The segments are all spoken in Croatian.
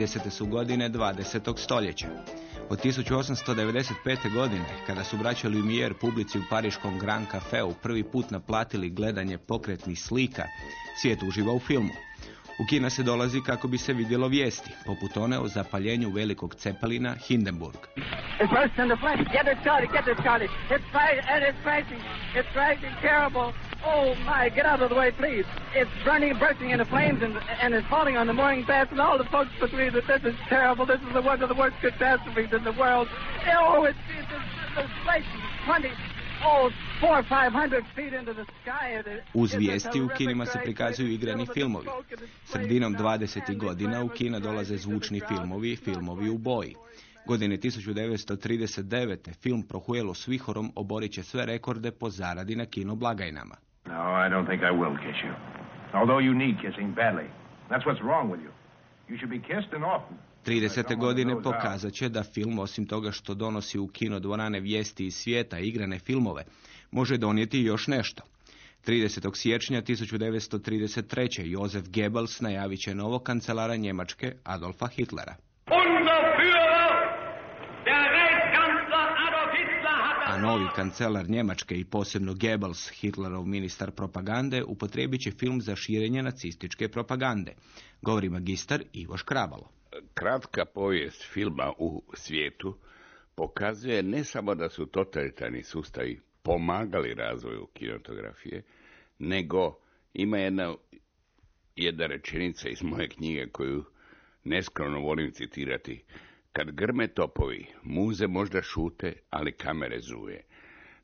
30. su godine 20. stoljeća. Od 1895. godine, kada su braća Lumière publici u pariškom Grand Cafeu prvi put naplatili gledanje pokretnih slika, svijet uživa u filmu. U Kina se dolazi kako bi se vidjelo vijesti, poput one o zapaljenju velikog cepelina Hindenburg. It's Oh my! Get out of the way, please. It's burning, bursting into flames, and and it's falling on the mooring mast. And all the folks believe that this is terrible. This is the one of the worst catastrophes in the world. Oh, it's it's, it's, it's blazing twenty. Oh, Uz vijesti u kinima se prikazuju igrani filmovi. Sredinom blazing 20. down. godina u kina dolaze zvučni filmovi i filmovi u boji. Godine 1939. film Prohuelo s vihorom oborit će sve rekorde po zaradi na kino blagajnama. No, I don't think I will kiss you. Although you need kissing badly. That's what's wrong with you. You should be kissed and often. 30. godine pokazat će da film, osim toga što donosi u kino dvorane vijesti iz svijeta i igrane filmove, može donijeti i još nešto. 30. siječnja 1933. Josef Goebbels najavit će novog kancelara Njemačke Adolfa Hitlera. Unser novi kancelar Njemačke i posebno Goebbels, Hitlerov ministar propagande, upotrijebit će film za širenje nacističke propagande. Govori magistar Ivo Škrabalo. kratka povijest filma u svijetu pokazuje ne samo da su totalitarni sustavi pomagali razvoju kinotografije, nego ima jedna, jedna rečenica iz moje knjige koju neskromno volim citirati. Kad grme topovi, muze možda šute, ali kamere zuje.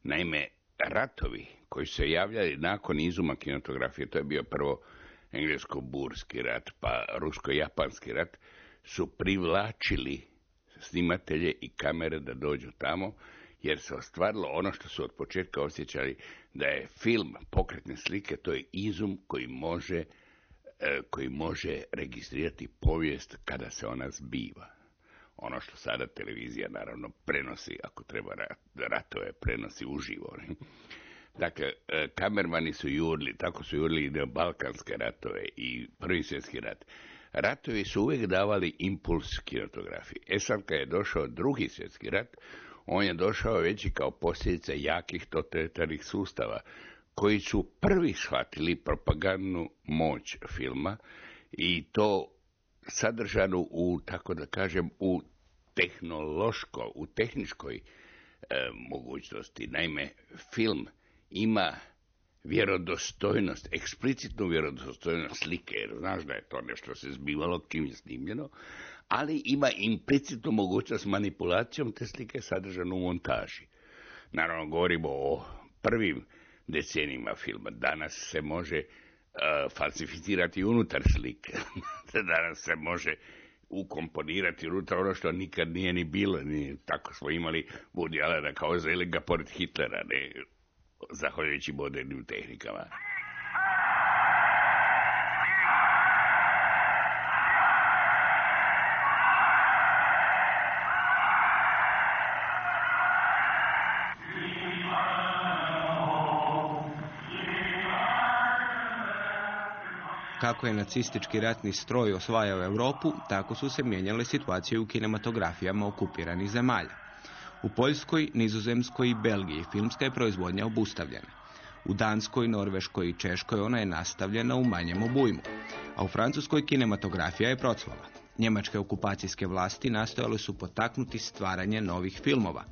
Naime, ratovi koji se javljali nakon izuma kinotografije, to je bio prvo englesko-burski rat, pa rusko-japanski rat, su privlačili snimatelje i kamere da dođu tamo, jer se ostvarilo ono što su od početka osjećali da je film pokretne slike, to je izum koji može, e, koji može registrirati povijest kada se ona zbiva. Ono što sada televizija naravno prenosi, ako treba rat- ratove, prenosi uživo. Dakle, e, kamermani su jurli, tako su jurli i Balkanske ratove i Prvi svjetski rat. Ratovi su uvijek davali impuls kinotografiji. E sad kad je došao drugi svjetski rat, on je došao već i kao posljedica jakih totalitarnih sustava, koji su prvi shvatili propagandnu moć filma i to sadržanu u, tako da kažem, u tehnološko, u tehničkoj e, mogućnosti. Naime, film ima vjerodostojnost, eksplicitnu vjerodostojnost slike, jer znaš da je to nešto se zbivalo čim je snimljeno, ali ima implicitnu mogućnost manipulacijom te slike sadržanu u montaži. Naravno, govorimo o prvim decenijima filma. Danas se može falsificirati unutar slike. Danas se može ukomponirati unutra ono što nikad nije ni bilo. Ni, tako smo imali Woody Allena kao Zelinga pored Hitlera, ne, zahvaljujući modernim tehnikama. Kako je nacistički ratni stroj osvajao Europu, tako su se mijenjale situacije u kinematografijama okupiranih zemalja. U Poljskoj, Nizozemskoj i Belgiji filmska je proizvodnja obustavljena. U Danskoj, Norveškoj i Češkoj ona je nastavljena u manjem obujmu, a u Francuskoj kinematografija je procvala. Njemačke okupacijske vlasti nastojale su potaknuti stvaranje novih filmova.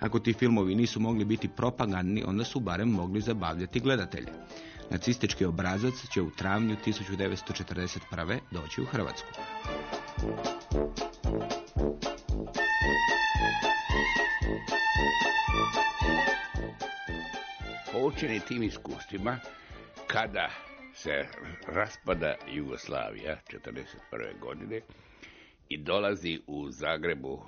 Ako ti filmovi nisu mogli biti propagandni, onda su barem mogli zabavljati gledatelje. Nacistički obrazac će u travnju 1941. doći u Hrvatsku. Poučeni tim iskustvima, kada se raspada Jugoslavija 1941. godine i dolazi u Zagrebu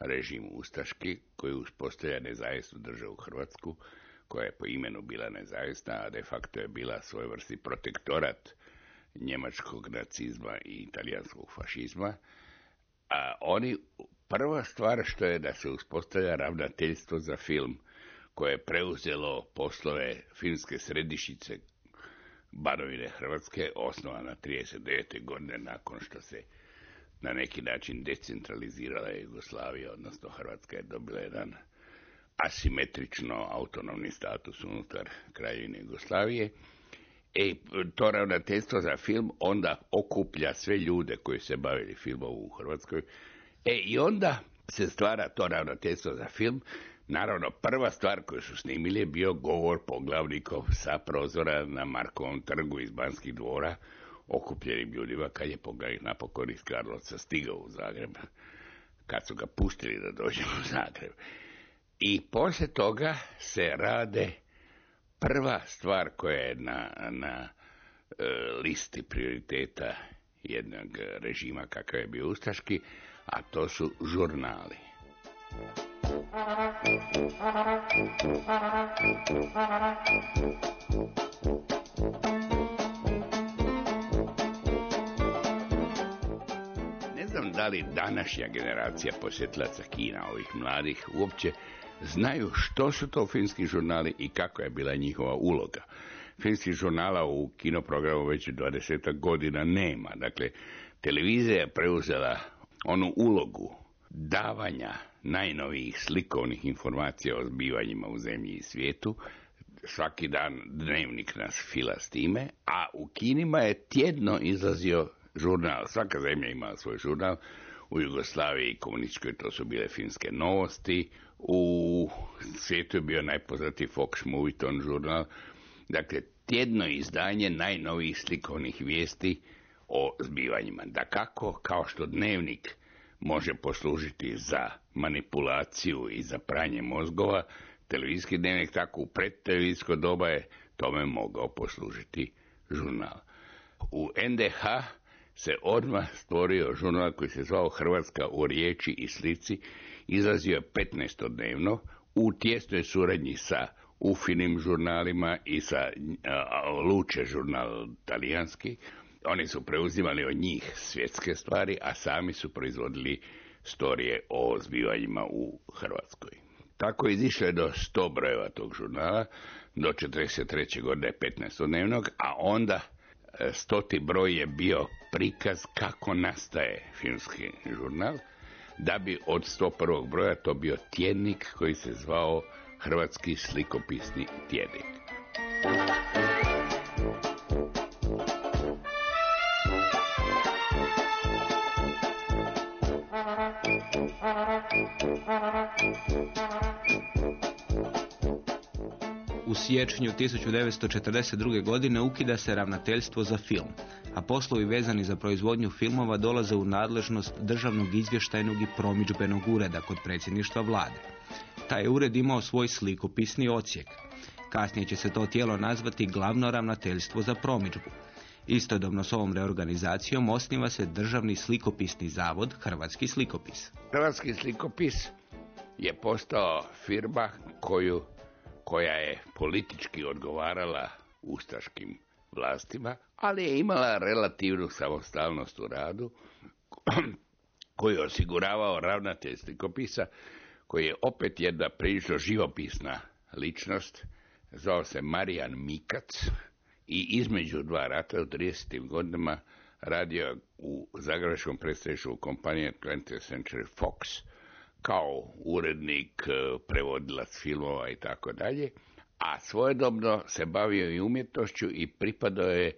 režim Ustaški koji uspostavlja nezavisnu državu Hrvatsku, koja je po imenu bila nezavisna, a de facto je bila svojvrsti protektorat njemačkog nacizma i italijanskog fašizma, a oni, prva stvar što je da se uspostavlja ravnateljstvo za film, koje je preuzelo poslove filmske središnjice Banovine Hrvatske, osnovana 39. godine nakon što se na neki način decentralizirala Jugoslavija, odnosno Hrvatska je dobila jedan asimetrično autonomni status unutar kraljevine Jugoslavije. E, to ravnateljstvo za film onda okuplja sve ljude koji se bavili filmom u Hrvatskoj. E, i onda se stvara to ravnateljstvo za film. Naravno, prva stvar koju su snimili je bio govor poglavnikov sa prozora na Markovom trgu iz Banskih dvora, okupljenim ljudima kad je poglavnik napokon iz Karlovca stigao u Zagreb, kad su ga pustili da dođe u Zagreb. I poslije toga se rade prva stvar koja je na, na e, listi prioriteta jednog režima kakav je bio Ustaški, a to su žurnali. Ne znam da li današnja generacija posjetilaca Kina, ovih mladih, uopće znaju što su to filmski žurnali i kako je bila njihova uloga. Filmskih žurnala u kinoprogramu već 20 godina nema. Dakle, televizija je preuzela onu ulogu davanja najnovijih slikovnih informacija o zbivanjima u zemlji i svijetu. Svaki dan dnevnik nas fila s time, a u kinima je tjedno izlazio žurnal. Svaka zemlja imala svoj žurnal. U Jugoslaviji i komunističkoj to su bile finske novosti. U svijetu je bio najpoznatiji Fox Moviton žurnal. Dakle, tjedno izdanje najnovijih slikovnih vijesti o zbivanjima. Da kako, kao što dnevnik može poslužiti za manipulaciju i za pranje mozgova, televizijski dnevnik tako u predtelevizijsko doba je tome mogao poslužiti žurnal. U NDH se odmah stvorio žurnal koji se zvao Hrvatska u riječi i slici, izlazio je 15 dnevno u tjesnoj suradnji sa Ufinim žurnalima i sa Luče žurnal talijanski. Oni su preuzimali od njih svjetske stvari, a sami su proizvodili storije o zbivanjima u Hrvatskoj. Tako izišlo je do 100 brojeva tog žurnala, do 43. godine 15 dnevnog, a onda stoti broj je bio prikaz kako nastaje filmski žurnal, da bi od 101. broja to bio tjednik koji se zvao Hrvatski slikopisni tjednik. U siječnju 1942. godine ukida se ravnateljstvo za film, a poslovi vezani za proizvodnju filmova dolaze u nadležnost državnog izvještajnog i promidžbenog ureda kod predsjedništva vlade. Taj ured imao svoj slikopisni ocijek. Kasnije će se to tijelo nazvati glavno ravnateljstvo za promidžbu. Istodobno s ovom reorganizacijom osniva se državni slikopisni zavod Hrvatski slikopis. Hrvatski slikopis je postao firma koju, koja je politički odgovarala ustaškim vlastima, ali je imala relativnu samostalnost u radu koji je osiguravao ravnatelj slikopisa koji je opet jedna prilično živopisna ličnost, zvao se Marijan Mikac i između dva rata u 30. godinama radio u zagrebačkom predstavništvu kompanije 20th Century Fox kao urednik, e, prevodilac filmova i tako dalje, a svojedobno se bavio i umjetnošću i pripadao je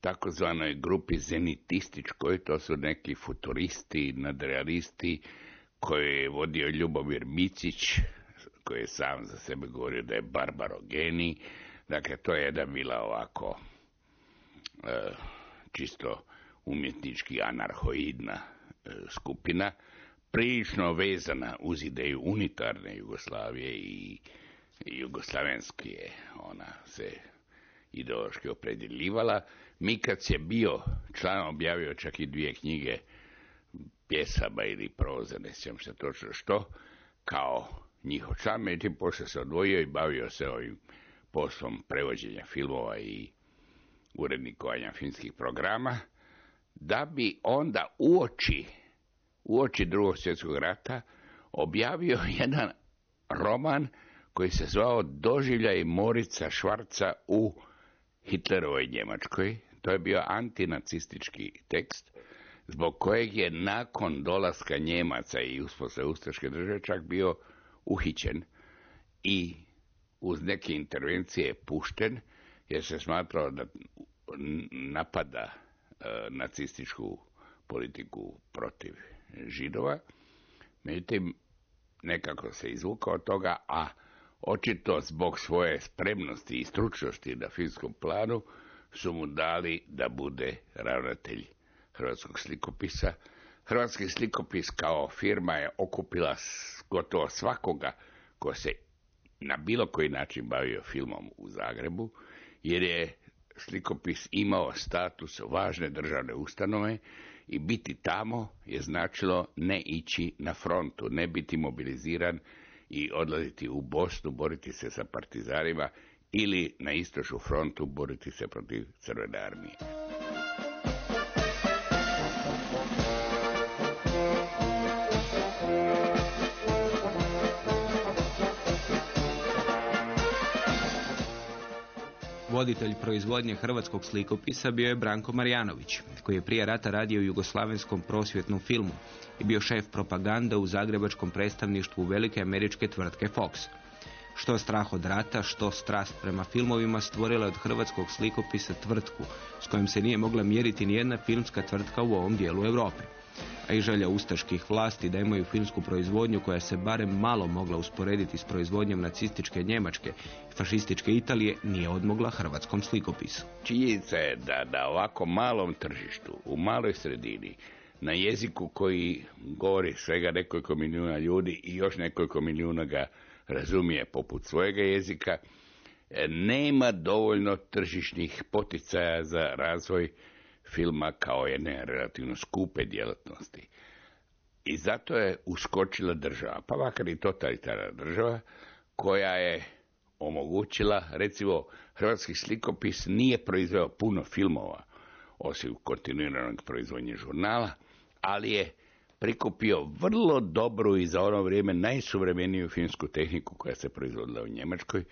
takozvanoj grupi zenitističkoj, to su neki futuristi, nadrealisti, koje je vodio Ljubomir Micić, koji je sam za sebe govorio da je barbarogeni. Dakle, to je jedna bila ovako e, čisto umjetnički anarhoidna e, skupina, prilično vezana uz ideju unitarne Jugoslavije i jugoslavenski je ona se ideološki opredjeljivala. Mikac je bio član, objavio čak i dvije knjige pjesama ili proze, ne sjećam se točno što, kao njihov član, međutim poslije se odvojio i bavio se ovim poslom prevođenja filmova i urednikovanja filmskih programa, da bi onda uoči, uoči drugog svjetskog rata objavio jedan roman koji se zvao Doživljaj Morica Švarca u Hitlerovoj Njemačkoj. To je bio antinacistički tekst, zbog kojeg je nakon dolaska Njemaca i uspostave Ustaške države čak bio uhićen i uz neke intervencije pušten, jer se smatrao da napada e, nacističku politiku protiv židova. Međutim, nekako se izvukao od toga, a očito zbog svoje spremnosti i stručnosti na filmskom planu su mu dali da bude ravnatelj hrvatskog slikopisa. Hrvatski slikopis kao firma je okupila gotovo svakoga ko se na bilo koji način bavio filmom u Zagrebu, jer je slikopis imao status važne državne ustanove i biti tamo je značilo ne ići na frontu, ne biti mobiliziran i odlaziti u Bosnu, boriti se sa partizarima ili na istočnu frontu boriti se protiv crvene armije. Voditelj proizvodnje hrvatskog slikopisa bio je Branko Marjanović, koji je prije rata radio u jugoslavenskom prosvjetnom filmu i bio šef propaganda u zagrebačkom predstavništvu velike američke tvrtke Fox. Što strah od rata, što strast prema filmovima stvorila od hrvatskog slikopisa tvrtku s kojom se nije mogla mjeriti ni jedna filmska tvrtka u ovom dijelu Europe a i želja ustaških vlasti da imaju filmsku proizvodnju koja se barem malo mogla usporediti s proizvodnjom nacističke Njemačke i fašističke Italije nije odmogla hrvatskom slikopisu. Činjenica je da na ovako malom tržištu, u maloj sredini, na jeziku koji govori svega nekoliko milijuna ljudi i još nekoliko milijuna ga razumije poput svojega jezika, nema dovoljno tržišnih poticaja za razvoj filma kao jedne relativno skupe djelatnosti. I zato je uskočila država, pa makar i totalitarna država, koja je omogućila, recimo, hrvatski slikopis nije proizveo puno filmova, osim kontinuiranog proizvodnje žurnala, ali je prikupio vrlo dobru i za ono vrijeme najsuvremeniju filmsku tehniku koja se proizvodila u Njemačkoj,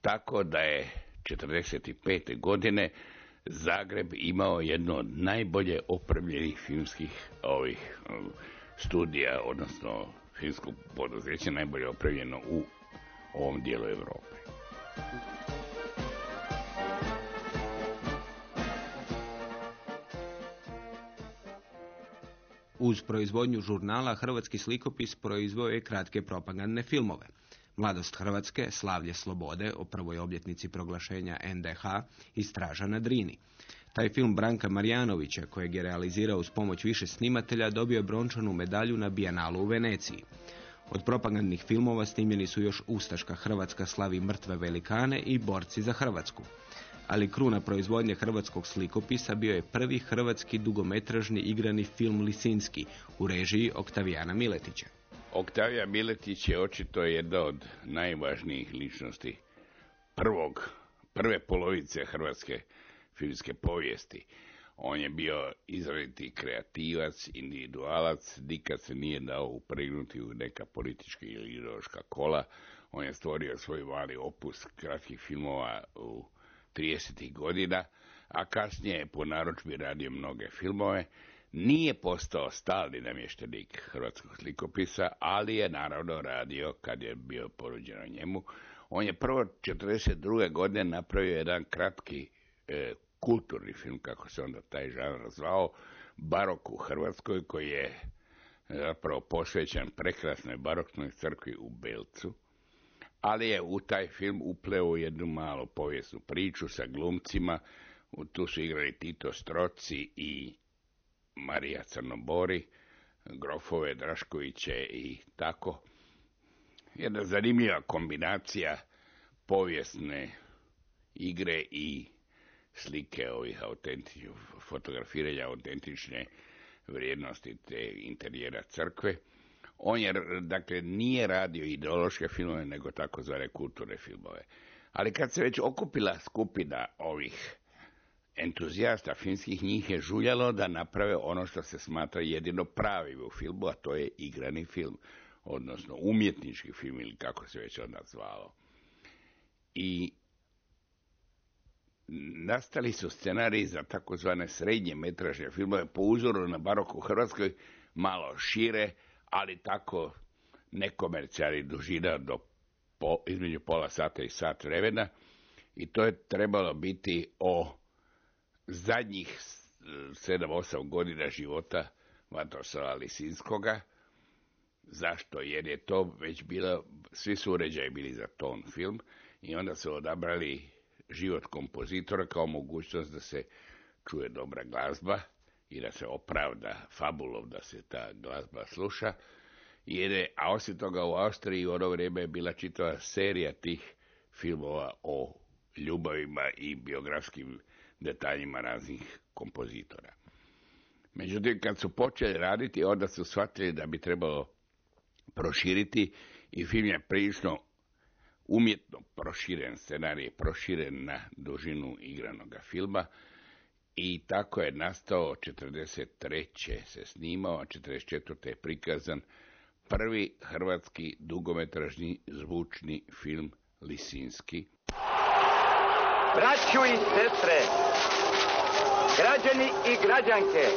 tako da je 1945. godine Zagreb imao jedno od najbolje opremljenih filmskih ovih um, studija, odnosno filmskog poduzeća najbolje opremljeno u ovom dijelu Europe. Uz proizvodnju žurnala Hrvatski slikopis proizveo je kratke propagandne filmove. Mladost Hrvatske, Slavlje slobode o prvoj obljetnici proglašenja NDH i Straža na Drini. Taj film Branka Marjanovića, kojeg je realizirao uz pomoć više snimatelja, dobio je brončanu medalju na Bijenalu u Veneciji. Od propagandnih filmova snimljeni su još Ustaška Hrvatska slavi mrtve velikane i Borci za Hrvatsku. Ali kruna proizvodnje hrvatskog slikopisa bio je prvi hrvatski dugometražni igrani film Lisinski u režiji Oktavijana Miletića. Oktavija Miletić je očito jedna od najvažnijih ličnosti prvog, prve polovice hrvatske filmske povijesti. On je bio izraziti kreativac, individualac, nikad se nije dao upregnuti u neka politička ili ideološka kola. On je stvorio svoj mali opus kratkih filmova u 30. godina, a kasnije je po naročbi radio mnoge filmove. Nije postao stalni namještenik hrvatskog slikopisa, ali je naravno radio kad je bio poruđen o njemu. On je prvo 1942. godine napravio jedan kratki e, kulturni film, kako se onda taj žanr zvao, Barok u Hrvatskoj, koji je zapravo posvećen prekrasnoj baroknoj crkvi u Belcu, ali je u taj film upleo jednu malu povijesnu priču sa glumcima, tu su igrali Tito Stroci i Marija Crnobori, Grofove Draškoviće i tako. Jedna zanimljiva kombinacija povijesne igre i slike ovih autentičnih, fotografiranja autentične vrijednosti te interijera crkve. On je, dakle, nije radio ideološke filmove, nego takozvane kulturne filmove. Ali kad se već okupila skupina ovih entuzijasta filmskih, njih je žuljalo da naprave ono što se smatra jedino pravi u filmu, a to je igrani film, odnosno umjetnički film ili kako se već onda zvalo. I nastali su scenariji za takozvane srednje metražne filmove po uzoru na barok u Hrvatskoj, malo šire, ali tako nekomercijalni dužina do po, između pola sata i sat vremena i to je trebalo biti o zadnjih 7-8 godina života Vatoslava Lisinskoga. Zašto? Jer je to već bilo, svi su uređaji bili za ton film i onda su odabrali život kompozitora kao mogućnost da se čuje dobra glazba i da se opravda fabulov da se ta glazba sluša. Jer je, a osim toga u Austriji u ono vrijeme je bila čitava serija tih filmova o ljubavima i biografskim detaljima raznih kompozitora. Međutim, kad su počeli raditi, onda su shvatili da bi trebalo proširiti i film je prilično umjetno proširen scenarij, proširen na dužinu igranog filma i tako je nastao 43. se snimao, a 44. je prikazan prvi hrvatski dugometražni zvučni film Lisinski. Braću i sestre, građani i građanke,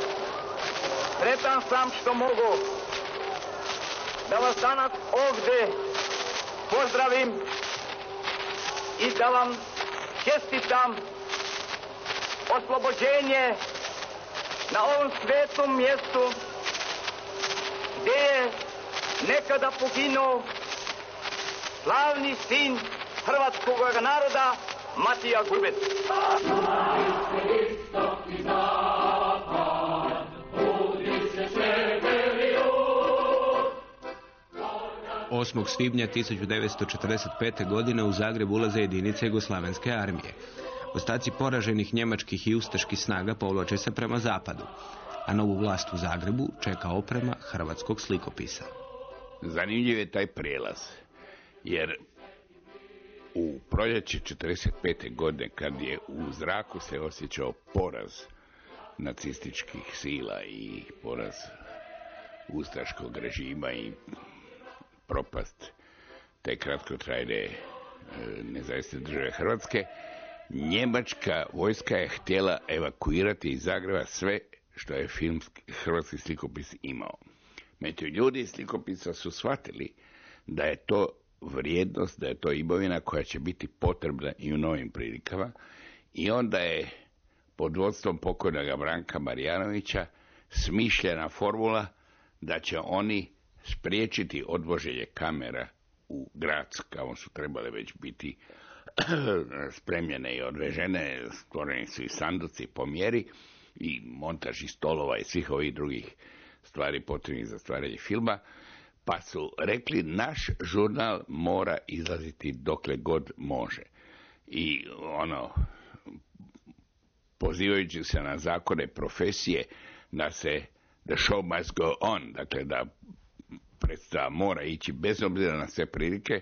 sretan sam što mogu da vas danas ovdje pozdravim i da vam čestitam oslobođenje na ovom svetom mjestu gdje je nekada poginuo slavni sin hrvatskog naroda Matija Gubec. 8. svibnja 1945. godine u Zagreb ulaze jedinice Jugoslavenske armije. Ostaci poraženih njemačkih i ustaških snaga povlače se prema zapadu, a novu vlast u Zagrebu čeka oprema hrvatskog slikopisa. Zanimljiv je taj prijelaz, jer u proljeće 45. godine, kad je u zraku se osjećao poraz nacističkih sila i poraz ustaškog režima i propast te kratkotrajne e, nezavisne države Hrvatske, njemačka vojska je htjela evakuirati iz Zagreba sve što je filmski, hrvatski slikopis imao. Međutim, ljudi iz slikopisa su shvatili da je to vrijednost, da je to imovina koja će biti potrebna i u novim prilikama. I onda je pod vodstvom pokojnog Branka Marijanovića smišljena formula da će oni spriječiti odvoženje kamera u grad, kao su trebale već biti spremljene i odvežene, stvoreni su i sanduci po mjeri i montaži stolova i svih ovih drugih stvari potrebnih za stvaranje filma, pa su rekli naš žurnal mora izlaziti dokle god može. I ono, pozivajući se na zakone profesije, da se the show must go on, dakle da predstava mora ići bez obzira na sve prilike.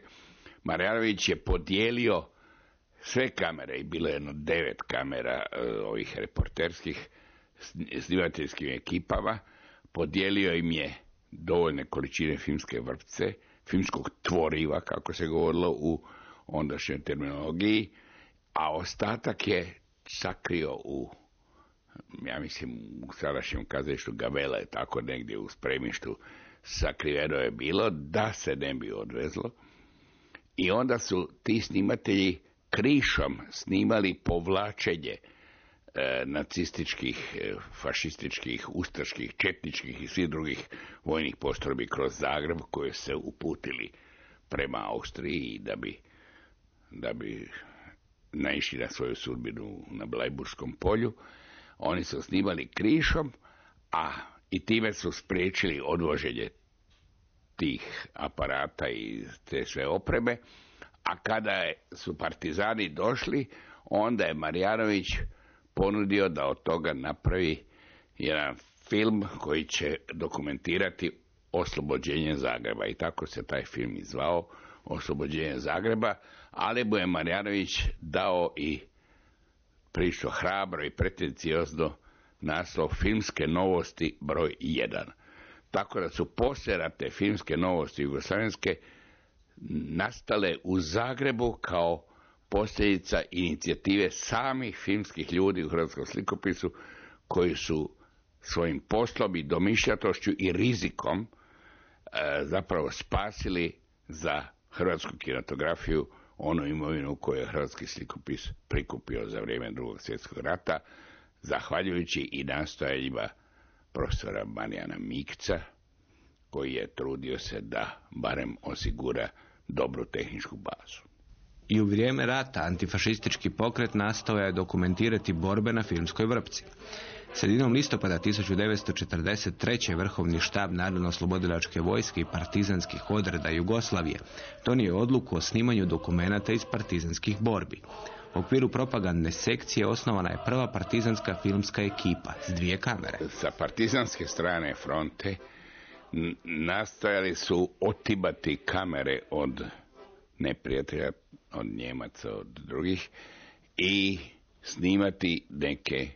Marjanović je podijelio sve kamere i bilo je jedno devet kamera e, ovih reporterskih snimateljskim ekipama. Podijelio im je dovoljne količine filmske vrpce, filmskog tvoriva, kako se govorilo u ondašnjoj terminologiji, a ostatak je sakrio u ja mislim u sadašnjem kazalištu Gavela je tako negdje u spremištu sakriveno je bilo da se ne bi odvezlo. I onda su ti snimatelji krišom snimali povlačenje nacističkih, e, fašističkih, ustaških, četničkih i svih drugih vojnih postrojbi kroz Zagreb koje se uputili prema Austriji da bi, da bi naišli na svoju sudbinu na Blajburskom polju. Oni su snimali krišom, a i time su spriječili odvoženje tih aparata i te sve opreme, a kada su partizani došli, onda je Marjanović ponudio da od toga napravi jedan film koji će dokumentirati oslobođenje Zagreba. I tako se taj film izvao, Oslobođenje Zagreba, ali je Marjanović dao i prišto hrabro i pretenciozno naslov Filmske novosti broj 1. Tako da su posjeratne filmske novosti jugoslavenske nastale u Zagrebu kao posljedica inicijative samih filmskih ljudi u hrvatskom slikopisu koji su svojim poslom i domišljatošću i rizikom e, zapravo spasili za hrvatsku kinematografiju onu imovinu koju je hrvatski slikopis prikupio za vrijeme drugog svjetskog rata, zahvaljujući i nastojanjima profesora Marijana Mikca, koji je trudio se da barem osigura dobru tehničku bazu. I u vrijeme rata antifašistički pokret nastao je dokumentirati borbe na filmskoj vrpci. Sredinom listopada 1943. vrhovni štab Narodno-slobodilačke vojske i partizanskih odreda Jugoslavije donio odluku o snimanju dokumenata iz partizanskih borbi. U okviru propagandne sekcije osnovana je prva partizanska filmska ekipa s dvije kamere. Sa partizanske strane fronte nastojali su otibati kamere od neprijatelja, od Njemaca, od drugih i snimati neke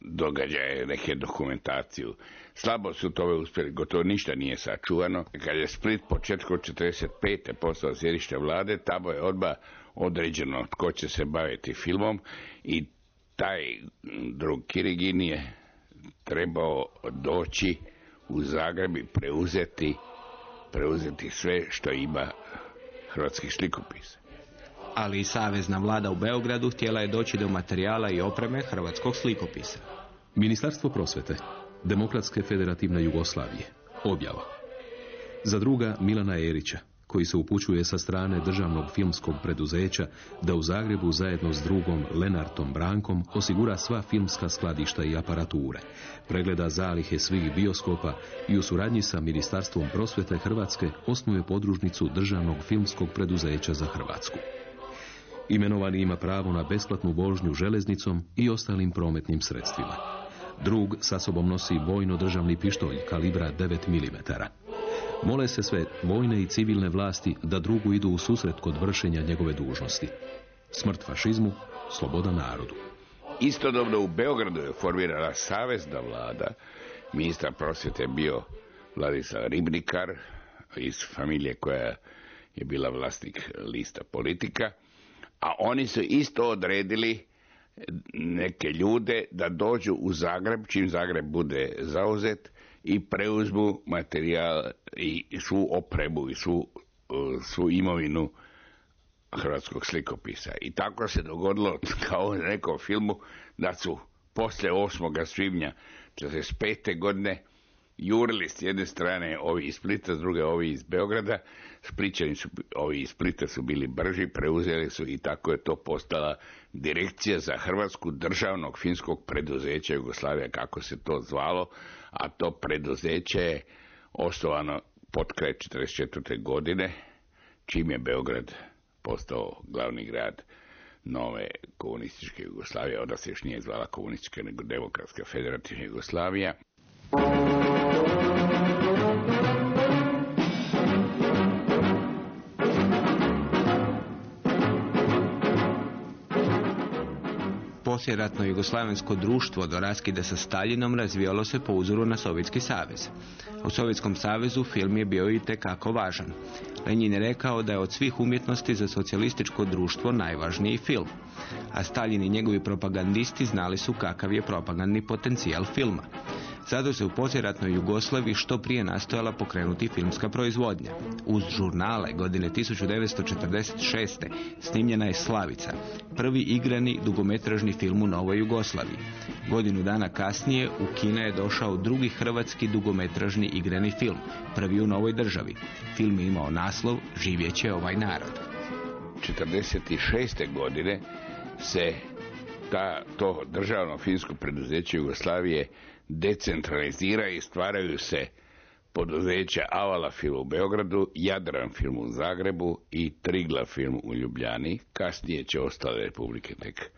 događaje, neke dokumentaciju. Slabo su to uspjeli, gotovo ništa nije sačuvano. Kad je Split početkom 45. postao sjedište vlade, tamo je odba određeno tko će se baviti filmom i taj drug Kirigin je trebao doći u Zagreb i preuzeti, preuzeti sve što ima hrvatskih slikopisa. Ali i savezna vlada u Beogradu htjela je doći do materijala i opreme hrvatskog slikopisa. Ministarstvo prosvete, Demokratske federativne Jugoslavije, objava. Za druga Milana Erića, koji se upućuje sa strane državnog filmskog preduzeća da u Zagrebu zajedno s drugom Lenartom Brankom osigura sva filmska skladišta i aparature, pregleda zalihe svih bioskopa i u suradnji sa Ministarstvom prosvete Hrvatske osnuje podružnicu državnog filmskog preduzeća za Hrvatsku. Imenovani ima pravo na besplatnu vožnju železnicom i ostalim prometnim sredstvima. Drug sa sobom nosi vojno-državni pištolj kalibra 9 mm. Mole se sve vojne i civilne vlasti da drugu idu u susret kod vršenja njegove dužnosti. Smrt fašizmu, sloboda narodu. Istodobno u Beogradu je formirana savezna vlada. Ministar prosvjete je bio Vladislav Ribnikar iz familije koja je bila vlasnik lista politika. A oni su isto odredili neke ljude da dođu u Zagreb, čim Zagreb bude zauzet, i preuzmu materijal i svu opremu i svu, svu imovinu hrvatskog slikopisa. I tako se dogodilo, kao u nekom filmu, da su poslije 8. svibnja 45. godine jurili s jedne strane ovi iz Splita, s druge ovi iz Beograda. Spličani su, ovi iz Splita su bili brži, preuzeli su i tako je to postala direkcija za Hrvatsku državnog finskog preduzeća Jugoslavija, kako se to zvalo, a to preduzeće je osnovano pod kraj 1944. godine, čim je Beograd postao glavni grad nove komunističke Jugoslavije, onda se još nije zvala komunistička nego demokratska federativna Jugoslavija. Posljeratno jugoslavensko društvo do raskida sa Staljinom razvijalo se po uzoru na Sovjetski savez. U Sovjetskom savezu film je bio i tekako važan. Lenin je rekao da je od svih umjetnosti za socijalističko društvo najvažniji film. A Stalin i njegovi propagandisti znali su kakav je propagandni potencijal filma. Zato se u poslijeratnoj Jugoslaviji što prije nastojala pokrenuti filmska proizvodnja. Uz žurnale godine 1946. snimljena je Slavica, prvi igrani dugometražni film u Novoj Jugoslaviji. Godinu dana kasnije u Kina je došao drugi hrvatski dugometražni igrani film, prvi u novoj državi. Film je imao naslov Živjeće ovaj narod. 46. godine se ta, to državno finsko preduzeće Jugoslavije decentralizira i stvaraju se poduzeća Avala film u Beogradu, Jadran film u Zagrebu i Trigla film u Ljubljani. Kasnije će ostale republike tek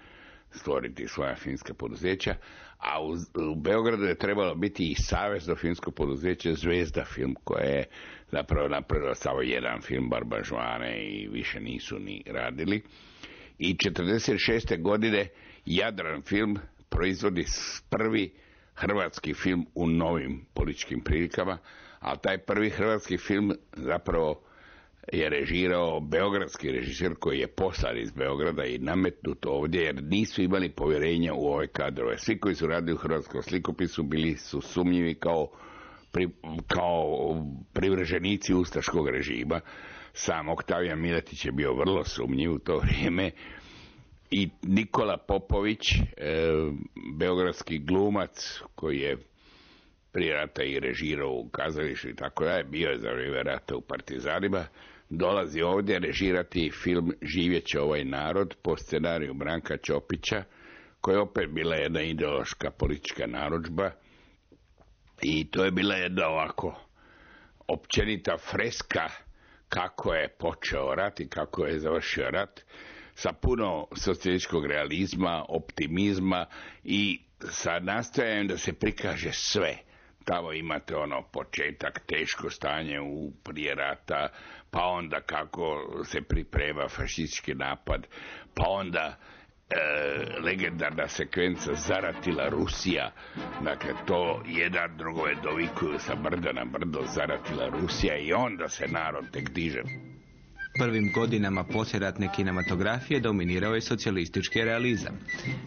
stvoriti svoja finska poduzeća, a u, u Beogradu je trebalo biti i savezno finsko poduzeće Zvezda film, koje je zapravo napravilo samo jedan film Barbažvane i više nisu ni radili. I 46. godine Jadran film proizvodi prvi hrvatski film u novim političkim prilikama, a taj prvi hrvatski film zapravo je režirao beogradski režiser koji je poslan iz Beograda i nametnut ovdje jer nisu imali povjerenja u ove kadrove. Svi koji su radili u hrvatskom slikopisu bili su sumnjivi kao, pri, kao privrženici ustaškog režima. Sam Oktavijan Miletić je bio vrlo sumnjiv u to vrijeme i Nikola Popović, e, beogradski glumac koji je prije rata i režirao u kazalištu i tako dalje, bio je za vrijeme rata u Partizanima, dolazi ovdje režirati film Živjeće ovaj narod po scenariju Branka Ćopića, koja je opet bila jedna ideološka politička narudžba i to je bila jedna ovako općenita freska kako je počeo rat i kako je završio rat sa puno socijalističkog realizma, optimizma i sa nastojanjem da se prikaže sve. Tamo imate ono početak, teško stanje u prije rata, pa onda kako se priprema fašistički napad, pa onda e, legendarna sekvenca zaratila Rusija. Dakle, to jedan drugove dovikuju sa brda na brdo zaratila Rusija i onda se narod tek diže prvim godinama poslijeratne kinematografije dominirao je socijalistički realizam.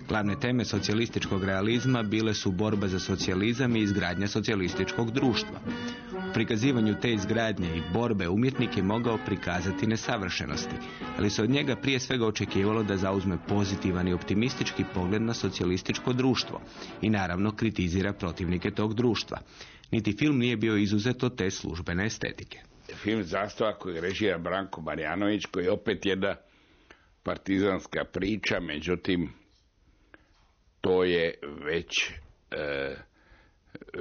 Glavne teme socijalističkog realizma bile su borba za socijalizam i izgradnja socijalističkog društva. U prikazivanju te izgradnje i borbe umjetnik je mogao prikazati nesavršenosti, ali se od njega prije svega očekivalo da zauzme pozitivan i optimistički pogled na socijalističko društvo i naravno kritizira protivnike tog društva. Niti film nije bio izuzet od te službene estetike film Zastava koji režira Branko Marjanović, koji je opet jedna partizanska priča, međutim, to je već e,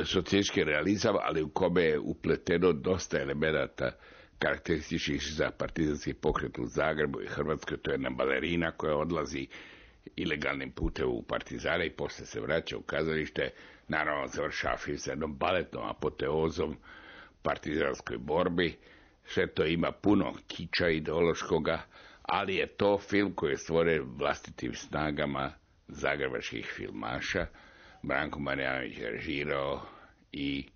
socijalistički realizam, ali u kome je upleteno dosta elemenata karakterističnih za partizanski pokret u Zagrebu i Hrvatskoj. To je jedna balerina koja odlazi ilegalnim putem u partizane i poslije se vraća u kazalište. Naravno, završava film sa jednom baletnom apoteozom partizanskoj borbi. Sve to ima puno kiča ideološkoga, ali je to film koji je stvoren vlastitim snagama zagrebačkih filmaša. Branko Marjanović je režirao i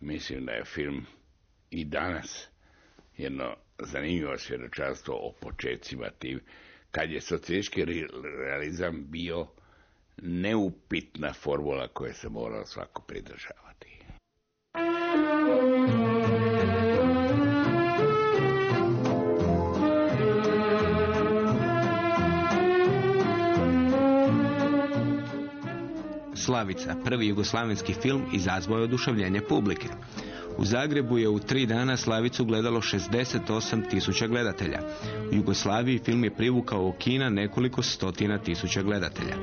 mislim da je film i danas jedno zanimljivo svjedočanstvo o početcima tim, kad je socijalistički realizam bio neupitna formula koje se moralo svako pridržavati. Slavica, prvi jugoslavenski film, izazvao je oduševljenje publike. U Zagrebu je u tri dana Slavicu gledalo 68 tisuća gledatelja. U Jugoslaviji film je privukao u Kina nekoliko stotina tisuća gledatelja.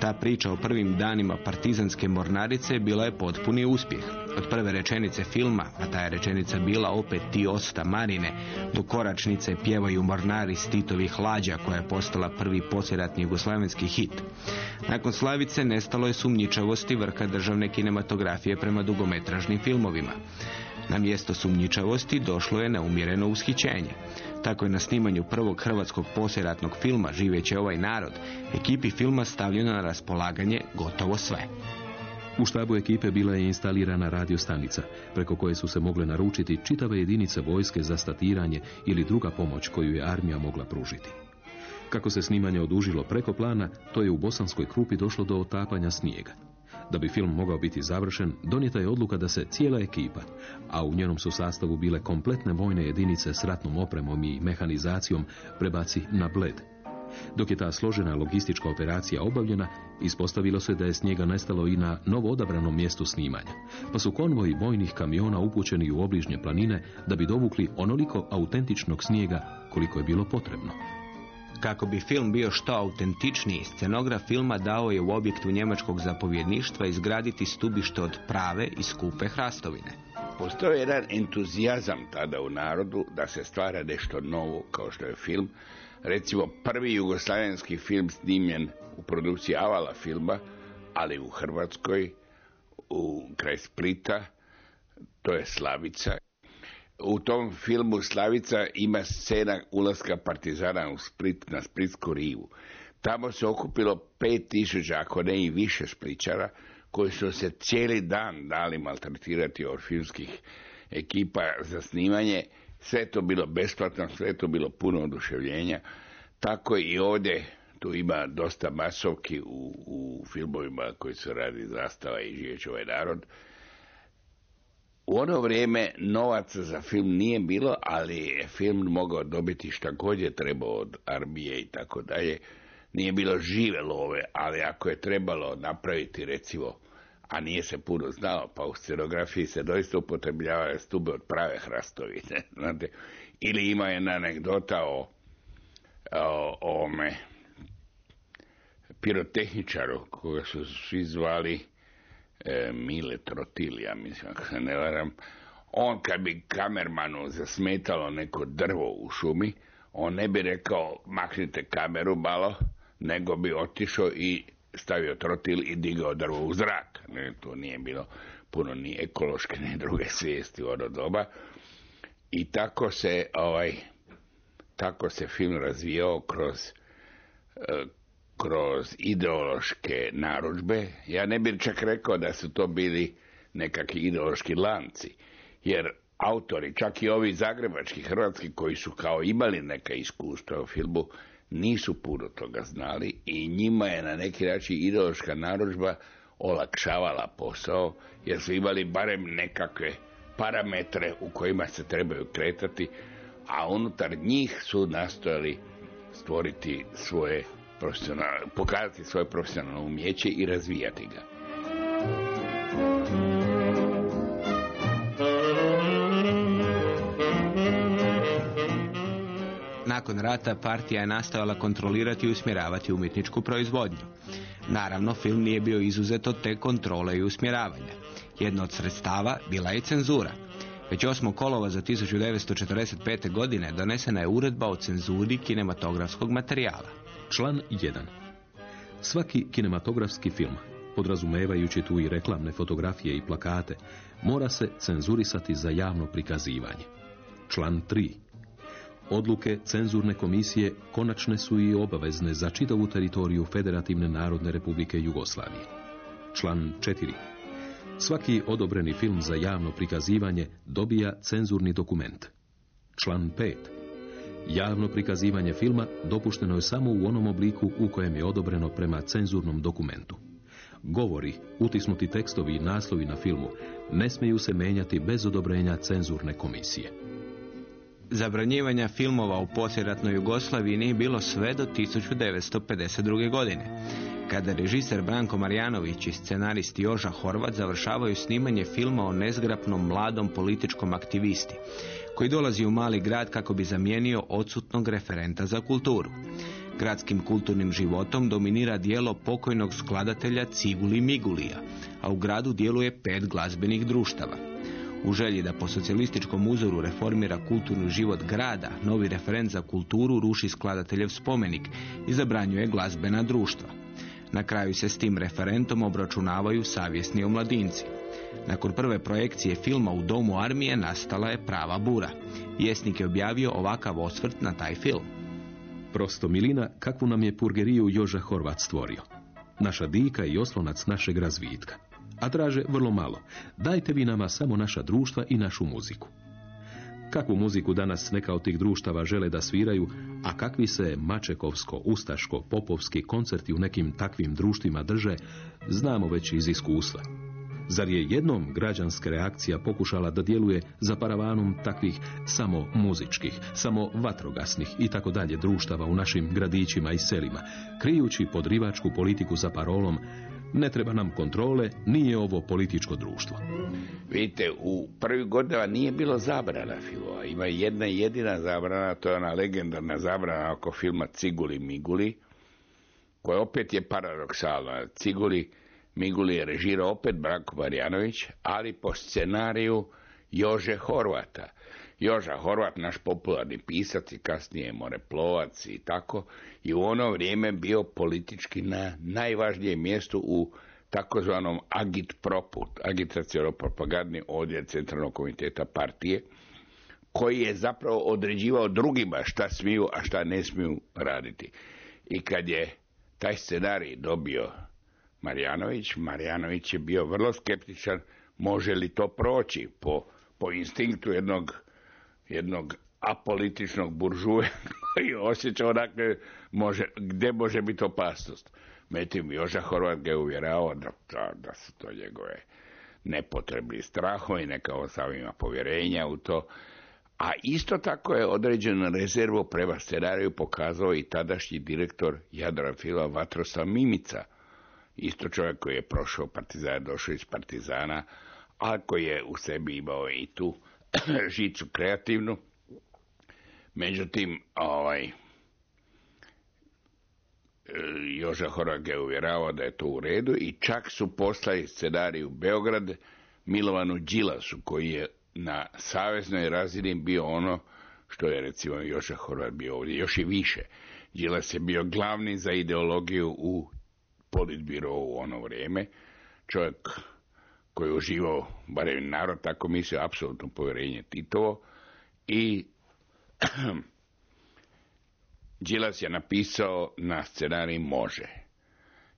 Ta priča o prvim danima partizanske mornarice bila je potpuni uspjeh. Od prve rečenice filma, a ta je rečenica bila opet ti osta marine, do koračnice pjevaju mornari s Titovih lađa koja je postala prvi posljeratni jugoslavenski hit. Nakon Slavice nestalo je sumnjičavosti vrha državne kinematografije prema dugometražnim filmovima. Na mjesto sumnjičavosti došlo je neumjereno ushićenje. Tako je na snimanju prvog hrvatskog posjeratnog filma Živeće ovaj narod ekipi filma stavljeno na raspolaganje gotovo sve. U štabu ekipe bila je instalirana radiostanica, preko koje su se mogle naručiti čitave jedinice vojske za statiranje ili druga pomoć koju je armija mogla pružiti. Kako se snimanje odužilo preko plana, to je u Bosanskoj krupi došlo do otapanja snijega. Da bi film mogao biti završen, donijeta je odluka da se cijela ekipa, a u njenom su sastavu bile kompletne vojne jedinice s ratnom opremom i mehanizacijom, prebaci na Bled. Dok je ta složena logistička operacija obavljena, ispostavilo se da je snijega nestalo i na novo odabranom mjestu snimanja, pa su konvoji vojnih kamiona upućeni u obližnje planine da bi dovukli onoliko autentičnog snijega koliko je bilo potrebno. Kako bi film bio što autentičniji, scenograf filma dao je u objektu njemačkog zapovjedništva izgraditi stubište od prave i skupe hrastovine. Postoji jedan entuzijazam tada u narodu da se stvara nešto novo kao što je film. Recimo prvi jugoslavenski film snimljen u produkciji Avala filma, ali u Hrvatskoj, u kraj Splita, to je Slavica. U tom filmu Slavica ima scena ulaska partizana u Split, na Splitsku rivu. Tamo se okupilo pet tisuća, ako ne i više spličara, koji su se cijeli dan dali maltretirati od filmskih ekipa za snimanje. Sve to bilo besplatno, sve to bilo puno oduševljenja. Tako i ovdje tu ima dosta masovki u, u filmovima koji se radi Zastava i Živeć ovaj narod. U ono vrijeme novaca za film nije bilo, ali je film mogao dobiti šta god je trebao od armije i tako dalje. Nije bilo žive love, ali ako je trebalo napraviti recimo, a nije se puno znao, pa u scenografiji se doista upotrebljavaju stube od prave hrastovine. Znate? Ili ima jedna anegdota o, o, o ome pirotehničaru koga su svi zvali e, Mile Trotil, ja mislim, ako se ne varam, on kad bi kamermanu zasmetalo neko drvo u šumi, on ne bi rekao maknite kameru malo, nego bi otišao i stavio trotil i digao drvo u zrak. Ne, to nije bilo puno ni ekološke ni druge svijesti u ono doba. I tako se ovaj tako se film razvijao kroz e, kroz ideološke narudžbe. Ja ne bih čak rekao da su to bili nekakvi ideološki lanci, jer autori, čak i ovi zagrebački hrvatski koji su kao imali neka iskustva u filmu, nisu puno toga znali i njima je na neki način ideološka narudžba olakšavala posao, jer su imali barem nekakve parametre u kojima se trebaju kretati, a unutar njih su nastojali stvoriti svoje pokazati svoje profesionalno umjeće i razvijati ga. Nakon rata partija je nastojala kontrolirati i usmjeravati umjetničku proizvodnju. Naravno, film nije bio izuzet od te kontrole i usmjeravanja. Jedno od sredstava bila je cenzura. Već 8. kolova za 1945. godine donesena je uredba o cenzuri kinematografskog materijala. Član 1. Svaki kinematografski film, podrazumevajući tu i reklamne fotografije i plakate, mora se cenzurisati za javno prikazivanje. Član 3. Odluke cenzurne komisije konačne su i obavezne za čitavu teritoriju Federativne narodne republike Jugoslavije. Član 4. Svaki odobreni film za javno prikazivanje dobija cenzurni dokument. Član 5. Javno prikazivanje filma dopušteno je samo u onom obliku u kojem je odobreno prema cenzurnom dokumentu. Govori, utisnuti tekstovi i naslovi na filmu ne smiju se menjati bez odobrenja cenzurne komisije. Zabranjivanja filmova u poslijeratnoj Jugoslaviji nije bilo sve do 1952. godine. Kada režiser Branko Marjanović i scenarist Joža Horvat završavaju snimanje filma o nezgrapnom mladom političkom aktivisti, koji dolazi u mali grad kako bi zamijenio odsutnog referenta za kulturu. Gradskim kulturnim životom dominira dijelo pokojnog skladatelja Ciguli Migulija, a u gradu djeluje pet glazbenih društava. U želji da po socijalističkom uzoru reformira kulturni život grada, novi referent za kulturu ruši skladateljev spomenik i zabranjuje glazbena društva. Na kraju se s tim referentom obračunavaju savjesni omladinci. Nakon prve projekcije filma u Domu armije nastala je prava bura. Vjesnik je objavio ovakav osvrt na taj film. Prosto milina, kakvu nam je purgeriju Joža Horvat stvorio. Naša dika i oslonac našeg razvitka. A traže vrlo malo. Dajte vi nama samo naša društva i našu muziku. Kakvu muziku danas neka od tih društava žele da sviraju, a kakvi se mačekovsko, ustaško, popovski koncerti u nekim takvim društvima drže, znamo već iz iskustva. Zar je jednom građanska reakcija pokušala da djeluje za paravanom takvih samo muzičkih, samo vatrogasnih i tako dalje društava u našim gradićima i selima, krijući podrivačku politiku za parolom ne treba nam kontrole, nije ovo političko društvo. Vidite, u prvih godina nije bilo zabrana filmova. Ima jedna jedina zabrana, to je ona legendarna zabrana oko filma Ciguli Miguli, koja opet je paradoksalna. Ciguli Miguli je režirao opet Branko Marjanović, ali po scenariju Jože Horvata. Joža Horvat, naš popularni pisac i kasnije moreplovac i tako, i u ono vrijeme bio politički na najvažnijem mjestu u takozvanom agitpropu, agitacijono-propagandni odjel Centralnog komiteta partije, koji je zapravo određivao drugima šta smiju, a šta ne smiju raditi. I kad je taj scenarij dobio Marjanović, Marjanović je bio vrlo skeptičan može li to proći po, po instinktu jednog, jednog apolitičnog buržuje koji osjeća onakve može, gdje može biti opasnost. Metim, Joža Horvat ga je uvjeravao da, da, da su to njegove nepotrebni strahovi, neka on sam ima povjerenja u to. A isto tako je određenu rezervu prema scenariju pokazao i tadašnji direktor Jadra Fila Vatrosa Mimica. Isto čovjek koji je prošao partizan, došao iz partizana, a koji je u sebi imao i tu žicu kreativnu. Međutim, ovaj, Joža Horag je uvjeravao da je to u redu i čak su poslali scenarij u Beograd Milovanu Đilasu koji je na saveznoj razini bio ono što je recimo Joža Horvat bio ovdje, još i više. Đilas je bio glavni za ideologiju u politbiro u ono vrijeme. Čovjek koji je uživao, barem narod tako mislio, apsolutno povjerenje Titovo i Đilas je napisao na scenarij može.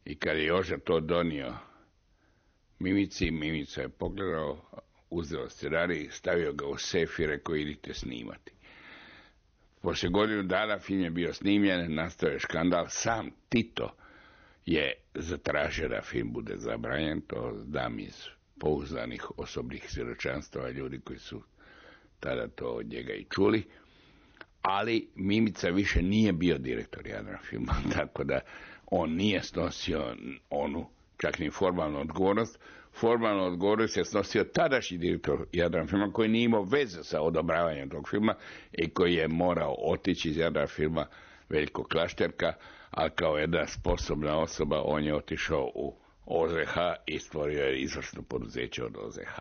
I kad je Joža to donio Mimici, Mimica je pogledao, uzeo scenarij, stavio ga u sef i rekao idite snimati. Poslije godinu dana film je bio snimljen, nastao je škandal, sam Tito je zatražio da film bude zabranjen, to znam iz pouzdanih osobnih svjedočanstava ljudi koji su tada to od njega i čuli ali Mimica više nije bio direktor Jadran filma, tako da on nije snosio onu čak ni formalnu odgovornost. Formalnu odgovornost je snosio tadašnji direktor Jadran filma koji nije imao veze sa odobravanjem tog filma i koji je morao otići iz Jadran filma Veljko Klašterka, a kao jedna sposobna osoba on je otišao u OZH i stvorio je izvršno poduzeće od OZH.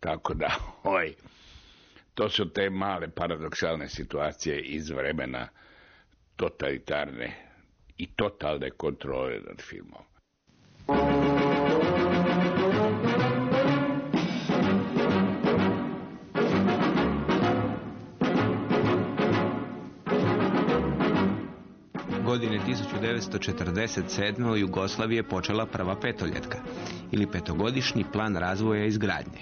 Tako da, ovaj, to su te male paradoksalne situacije iz vremena totalitarne i totalne kontrole nad filmom. Godine 1947. u Jugoslaviji je počela prva petoljetka ili petogodišnji plan razvoja izgradnje.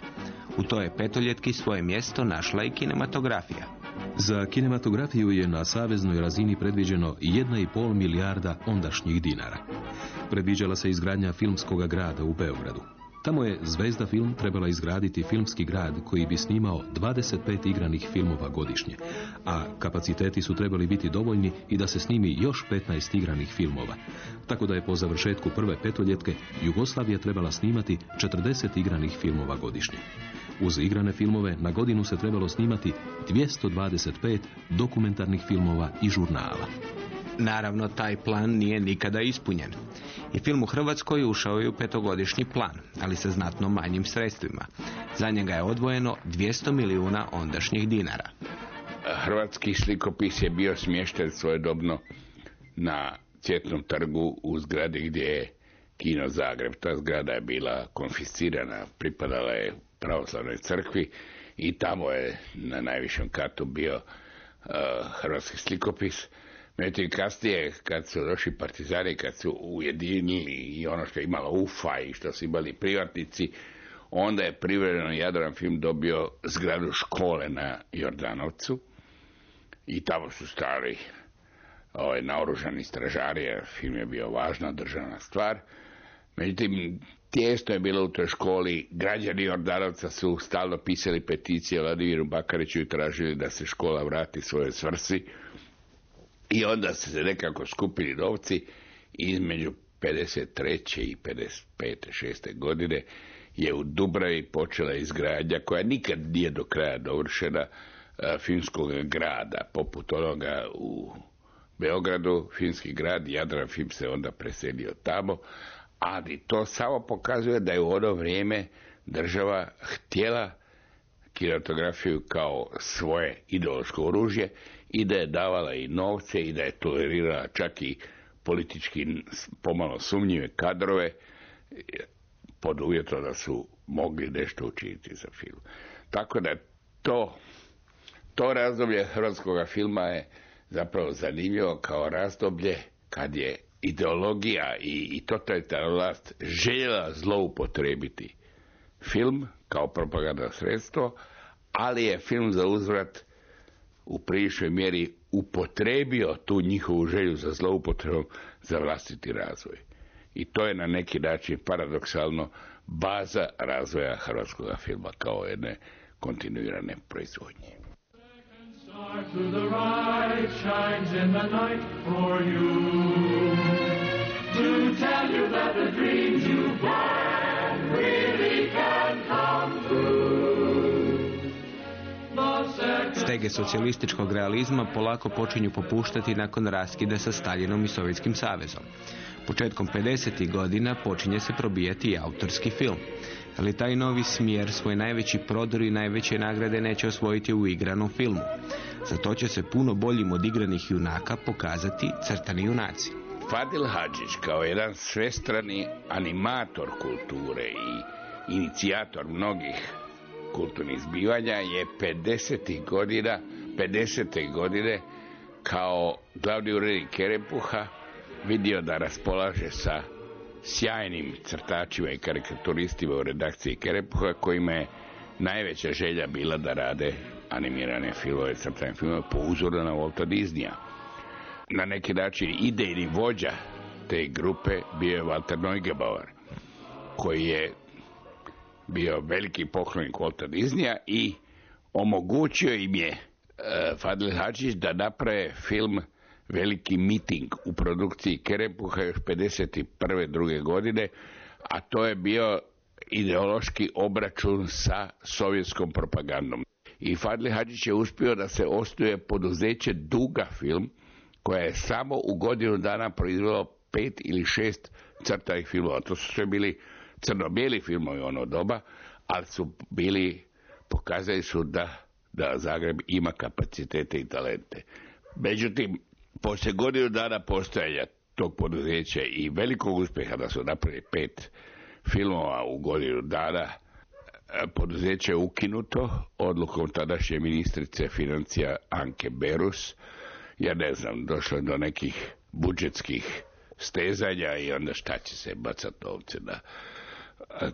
U toj petoljetki svoje mjesto našla i kinematografija. Za kinematografiju je na saveznoj razini predviđeno 1,5 milijarda ondašnjih dinara. Predviđala se izgradnja filmskog grada u Beogradu. Tamo je Zvezda film trebala izgraditi filmski grad koji bi snimao 25 igranih filmova godišnje, a kapaciteti su trebali biti dovoljni i da se snimi još 15 igranih filmova. Tako da je po završetku prve petoljetke Jugoslavija trebala snimati 40 igranih filmova godišnje. Uz igrane filmove na godinu se trebalo snimati 225 dokumentarnih filmova i žurnala. Naravno, taj plan nije nikada ispunjen. I film u Hrvatskoj ušao je u petogodišnji plan, ali sa znatno manjim sredstvima. Za njega je odvojeno 200 milijuna ondašnjih dinara. Hrvatski slikopis je bio smješten svojedobno na Cvjetnom trgu u zgradi gdje je Kino Zagreb. Ta zgrada je bila konfiscirana, pripadala je pravoslavnoj crkvi i tamo je na najvišem katu bio uh, hrvatski slikopis. Međutim, kasnije, kad su došli partizani, kad su ujedinili i ono što je imala UFA i što su imali privatnici, onda je privremeno Jadran film dobio zgradu škole na Jordanovcu i tamo su stari ovaj, naoružani stražari, jer film je bio važna državna stvar. Međutim, tijesto je bilo u toj školi, građani Jordanovca su stalno pisali peticije Vladimiru Bakariću i tražili da se škola vrati svoje svrsi. I onda su se nekako skupili novci između 53. i 55. 6. godine je u Dubravi počela izgradnja koja nikad nije do kraja dovršena finskog grada, poput onoga u Beogradu, finski grad, Jadran film se onda preselio tamo, ali to samo pokazuje da je u ono vrijeme država htjela kinematografiju kao svoje ideološko oružje i da je davala i novce i da je tolerirala čak i politički pomalo sumnjive kadrove pod uvjetom da su mogli nešto učiniti za film. Tako da to, to razdoblje hrvatskog filma je zapravo zanimljivo kao razdoblje kad je ideologija i, i totalitarna vlast željela zloupotrebiti film kao propaganda sredstvo, ali je film za uzvrat u priličnoj mjeri upotrebio tu njihovu želju za zloupotrebom za vlastiti razvoj. I to je na neki način paradoksalno baza razvoja hrvatskog filma kao jedne kontinuirane proizvodnje. To tell you that the dreams you plan really can come Stege socijalističkog realizma polako počinju popuštati nakon raskida sa Staljinom i Sovjetskim savezom. Početkom 50. godina počinje se probijati i autorski film. Ali taj novi smjer svoj najveći prodor i najveće nagrade neće osvojiti u igranom filmu. Za to će se puno boljim od igranih junaka pokazati crtani junaci. Fadil Hadžić kao jedan svestrani animator kulture i inicijator mnogih kulturnih zbivanja je 50. godina 50. godine kao glavni urednik Kerepuha vidio da raspolaže sa sjajnim crtačima i karikaturistima u redakciji Kerepuha kojima je najveća želja bila da rade animirane filmove, crtane filmove po uzoru na Walta Disneya. Na neki način idejni vođa te grupe bio je Walter Neugebauer, koji je bio veliki poklonik Walta Disneya i omogućio im je uh, Fadil Hadžić da naprave film veliki miting u produkciji Kerepuha još 51. druge godine, a to je bio ideološki obračun sa sovjetskom propagandom. I Fadli Hadžić je uspio da se osnuje poduzeće Duga film, koja je samo u godinu dana proizvelo pet ili šest crtanih filmova. To su sve bili crno-bijeli filmovi ono doba, ali su bili, pokazali su da, da Zagreb ima kapacitete i talente. Međutim, poslije godinu dana postojanja tog poduzeća i velikog uspjeha da su napravili pet filmova u godinu dana, poduzeće je ukinuto odlukom tadašnje ministrice financija Anke Berus. Ja ne znam, došlo je do nekih budžetskih stezanja i onda šta će se bacati novce na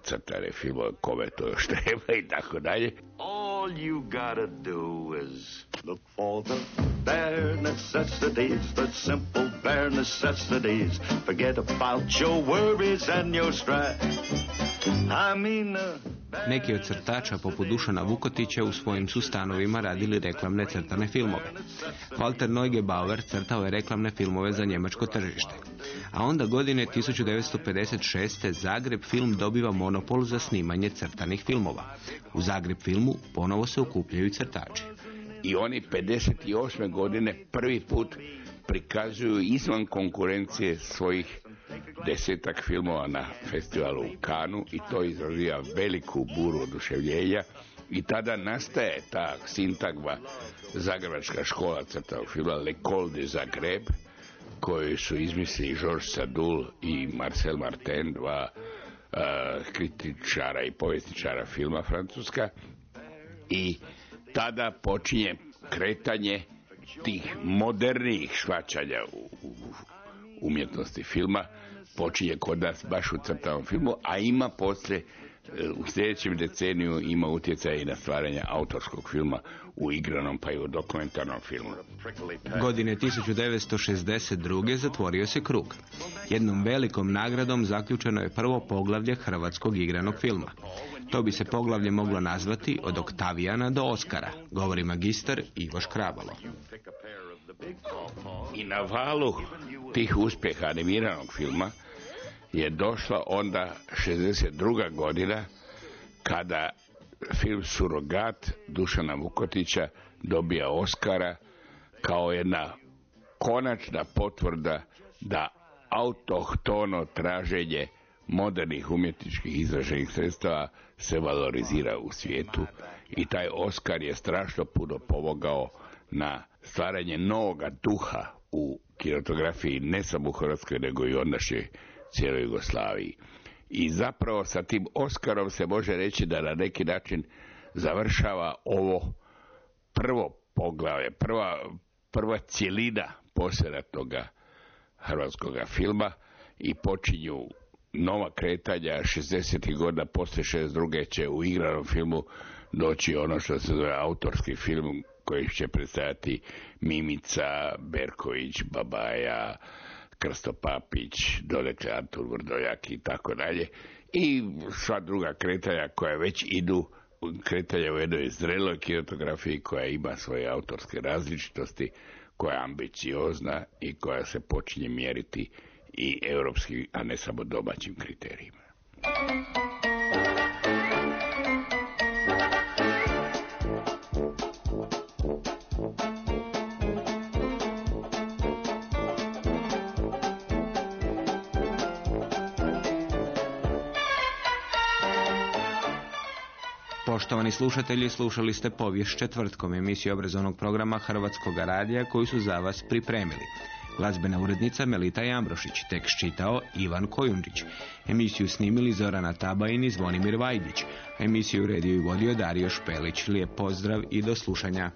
crtane filmove, kome to još treba i tako dalje. All you gotta do is look for the bare necessities, the simple bare necessities. Forget about your worries and your strife. I mean, uh, Neki od crtača poput Dušana Vukotića u svojim su stanovima radili reklamne crtane filmove. Walter Neugebauer crtao je reklamne filmove za njemačko tržište. A onda godine 1956. Zagreb film dobiva monopol za snimanje crtanih filmova. U Zagreb filmu ponovo se okupljaju crtači. I oni 58. godine prvi put prikazuju izvan konkurencije svojih desetak filmova na festivalu u Kanu i to izaziva veliku buru oduševljenja i tada nastaje ta sintagma Zagrebačka škola crtavog filma L'École de Zagreb koju su izmislili Georges Sadul i Marcel Martin, dva uh, kritičara i povjesničara filma Francuska. I tada počinje kretanje tih modernijih shvaćanja u, u umjetnosti filma počinje kod nas baš u crtavom filmu, a ima poslije u sljedećem deceniju ima utjecaj i na stvaranje autorskog filma u igranom pa i u dokumentarnom filmu. Godine 1962. zatvorio se krug. Jednom velikom nagradom zaključeno je prvo poglavlje hrvatskog igranog filma. To bi se poglavlje moglo nazvati od Oktavijana do Oskara, govori magistar Ivo Škrabalo. I na valu tih uspjeha animiranog filma je došla onda 62. godina kada film Surogat Dušana Vukotića dobija Oscara kao jedna konačna potvrda da autohtono traženje modernih umjetničkih izraženih sredstava se valorizira u svijetu i taj Oskar je strašno puno pomogao na stvaranje novoga duha u kinotografiji ne samo u Hrvatskoj nego i ondašnjoj cijeloj Jugoslaviji. I zapravo sa tim Oskarom se može reći da na neki način završava ovo prvo poglavlje, prva, prva cjelina poslijeratnoga hrvatskog filma i počinju nova kretanja 60. godina poslije 62. će u igranom filmu doći ono što se zove autorski film koji će predstavljati Mimica, Berković, Babaja, Krsto Papić, donekle Antur Vrdojak i tako dalje. I sva druga kretanja koja već idu kretanja u jednoj zreloj kinotografiji koja ima svoje autorske različitosti, koja je ambiciozna i koja se počinje mjeriti i europski, a ne samo domaćim kriterijima. Poštovani slušatelji, slušali ste povijest četvrtkom emisiju obrazovnog programa Hrvatskog radija koju su za vas pripremili. Glazbena urednica Melita Jambrošić, tekst čitao Ivan Kojundžić. Emisiju snimili Zorana Tabajin i Zvonimir Vajdić. Emisiju uredio i vodio Dario Špelić. Lijep pozdrav i do slušanja.